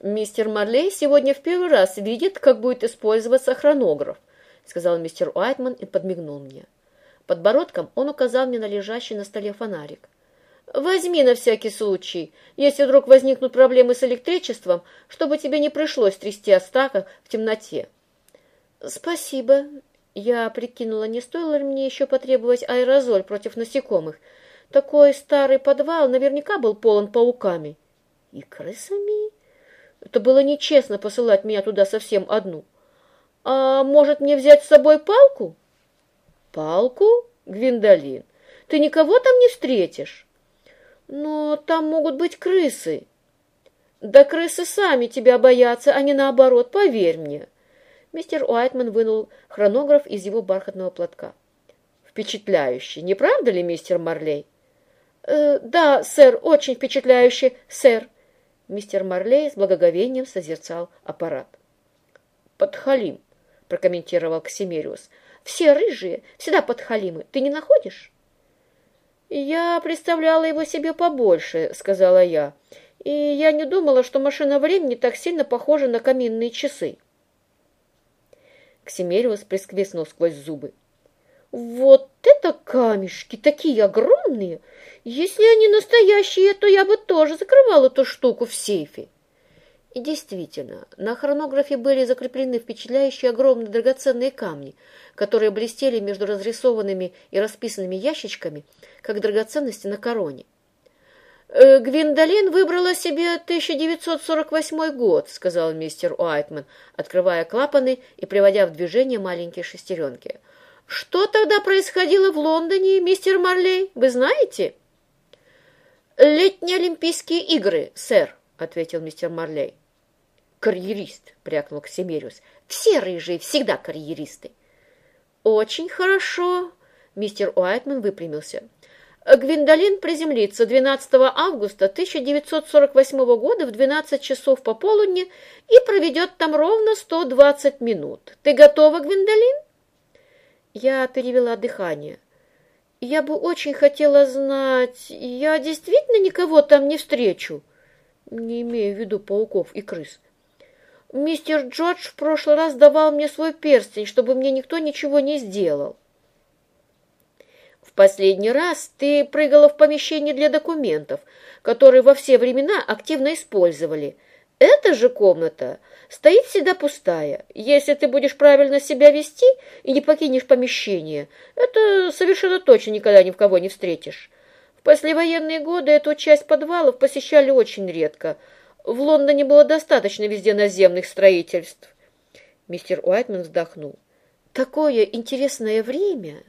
Мистер Марлей сегодня в первый раз видит, как будет использоваться хронограф, сказал мистер Уайтман и подмигнул мне. Подбородком он указал мне на лежащий на столе фонарик. Возьми на всякий случай, если вдруг возникнут проблемы с электричеством, чтобы тебе не пришлось трясти Астака в темноте. Спасибо. Я прикинула, не стоило ли мне еще потребовать аэрозоль против насекомых. Такой старый подвал наверняка был полон пауками. И крысами? Это было нечестно посылать меня туда совсем одну. А может, мне взять с собой палку? Палку? Гвиндолин, ты никого там не встретишь? Но там могут быть крысы. Да крысы сами тебя боятся, а не наоборот, поверь мне. Мистер Уайтман вынул хронограф из его бархатного платка. Впечатляюще, не правда ли, мистер Марлей? Э, да, сэр, очень впечатляюще, сэр. Мистер Марлей с благоговением созерцал аппарат. Подхалим, прокомментировал Ксимериус. Все рыжие, всегда подхалимы. Ты не находишь? «Я представляла его себе побольше», — сказала я, «и я не думала, что машина времени так сильно похожа на каминные часы». Ксимериус присквиснул сквозь зубы. «Вот камешки, такие огромные! Если они настоящие, то я бы тоже закрывал эту штуку в сейфе». И действительно, на хронографе были закреплены впечатляющие огромные драгоценные камни, которые блестели между разрисованными и расписанными ящичками, как драгоценности на короне. «Э, «Гвиндолин выбрала себе 1948 год», — сказал мистер Уайтман, открывая клапаны и приводя в движение маленькие шестеренки. «Что тогда происходило в Лондоне, мистер Марлей, вы знаете?» «Летние Олимпийские игры, сэр», — ответил мистер Марлей карьерист, прякнул Ксимериус. Все рыжие всегда карьеристы. Очень хорошо. Мистер Уайтман выпрямился. Гвиндолин приземлится 12 августа 1948 года в 12 часов по полудни и проведет там ровно 120 минут. Ты готова, Гвиндолин? Я перевела дыхание. Я бы очень хотела знать, я действительно никого там не встречу, не имею в виду пауков и крыс. Мистер Джордж в прошлый раз давал мне свой перстень, чтобы мне никто ничего не сделал. В последний раз ты прыгала в помещение для документов, которые во все времена активно использовали. Эта же комната стоит всегда пустая. Если ты будешь правильно себя вести и не покинешь помещение, это совершенно точно никогда ни в кого не встретишь. В послевоенные годы эту часть подвалов посещали очень редко – в Лондоне было достаточно везде наземных строительств. Мистер Уайтман вздохнул. Такое интересное время.